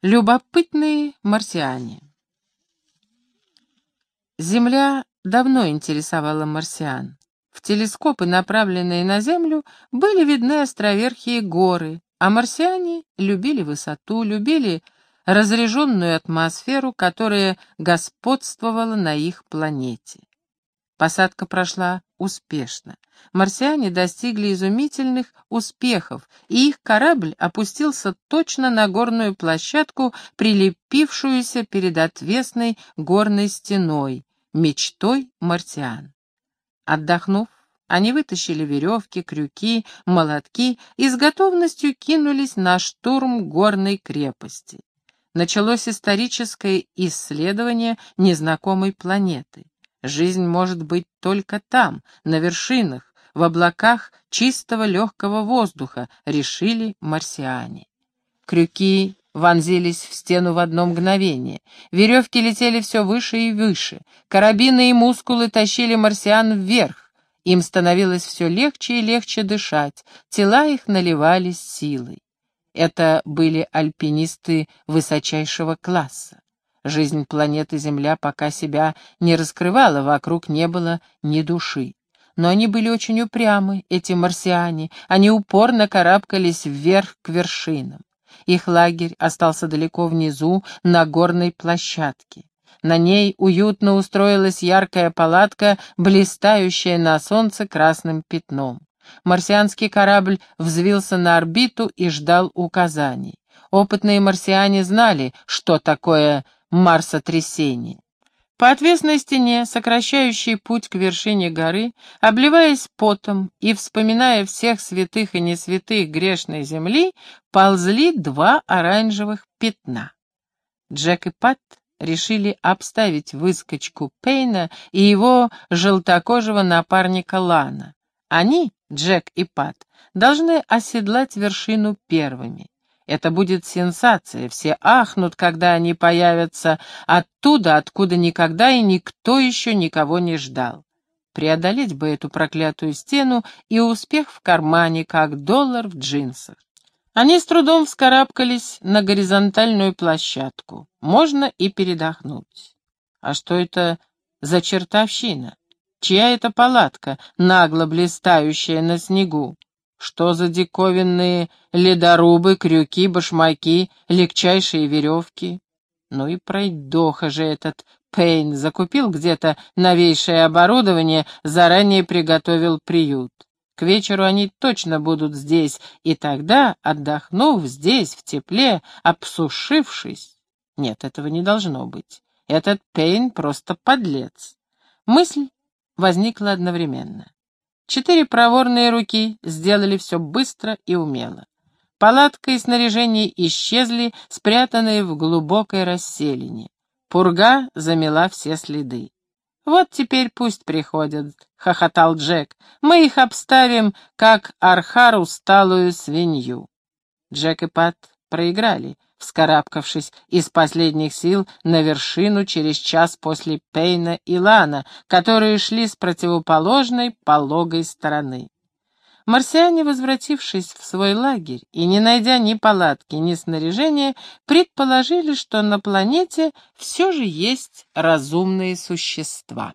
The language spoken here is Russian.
Любопытные марсиане. Земля давно интересовала марсиан. В телескопы, направленные на Землю, были видны островерхие горы, а марсиане любили высоту, любили разреженную атмосферу, которая господствовала на их планете. Посадка прошла успешно. Марсиане достигли изумительных успехов, и их корабль опустился точно на горную площадку, прилепившуюся перед отвесной горной стеной, мечтой марсиан. Отдохнув, они вытащили веревки, крюки, молотки и с готовностью кинулись на штурм горной крепости. Началось историческое исследование незнакомой планеты. Жизнь может быть только там, на вершинах, в облаках чистого легкого воздуха, решили марсиане. Крюки вонзились в стену в одно мгновение. Веревки летели все выше и выше. Карабины и мускулы тащили марсиан вверх. Им становилось все легче и легче дышать, тела их наливались силой. Это были альпинисты высочайшего класса. Жизнь планеты Земля пока себя не раскрывала, вокруг не было ни души. Но они были очень упрямы, эти марсиане, они упорно карабкались вверх к вершинам. Их лагерь остался далеко внизу, на горной площадке. На ней уютно устроилась яркая палатка, блистающая на солнце красным пятном. Марсианский корабль взвился на орбиту и ждал указаний. Опытные марсиане знали, что такое марсотрясение. По отвесной стене, сокращающей путь к вершине горы, обливаясь потом и вспоминая всех святых и несвятых грешной земли, ползли два оранжевых пятна. Джек и Пат решили обставить выскочку Пейна и его желтокожего напарника Лана. Они, Джек и Пат, должны оседлать вершину первыми. Это будет сенсация, все ахнут, когда они появятся оттуда, откуда никогда и никто еще никого не ждал. Преодолеть бы эту проклятую стену и успех в кармане, как доллар в джинсах. Они с трудом вскарабкались на горизонтальную площадку. Можно и передохнуть. А что это за чертовщина? Чья это палатка, нагло блистающая на снегу? Что за диковинные ледорубы, крюки, башмаки, легчайшие веревки? Ну и пройдоха же этот Пейн закупил где-то новейшее оборудование, заранее приготовил приют. К вечеру они точно будут здесь, и тогда, отдохнув здесь, в тепле, обсушившись... Нет, этого не должно быть. Этот Пейн просто подлец. Мысль возникла одновременно. Четыре проворные руки сделали все быстро и умело. Палатка и снаряжение исчезли, спрятанные в глубокой расселине. Пурга замела все следы. «Вот теперь пусть приходят», — хохотал Джек. «Мы их обставим, как Архару сталую свинью». Джек и Пат проиграли вскарабкавшись из последних сил на вершину через час после Пейна и Лана, которые шли с противоположной пологой стороны. Марсиане, возвратившись в свой лагерь и не найдя ни палатки, ни снаряжения, предположили, что на планете все же есть разумные существа.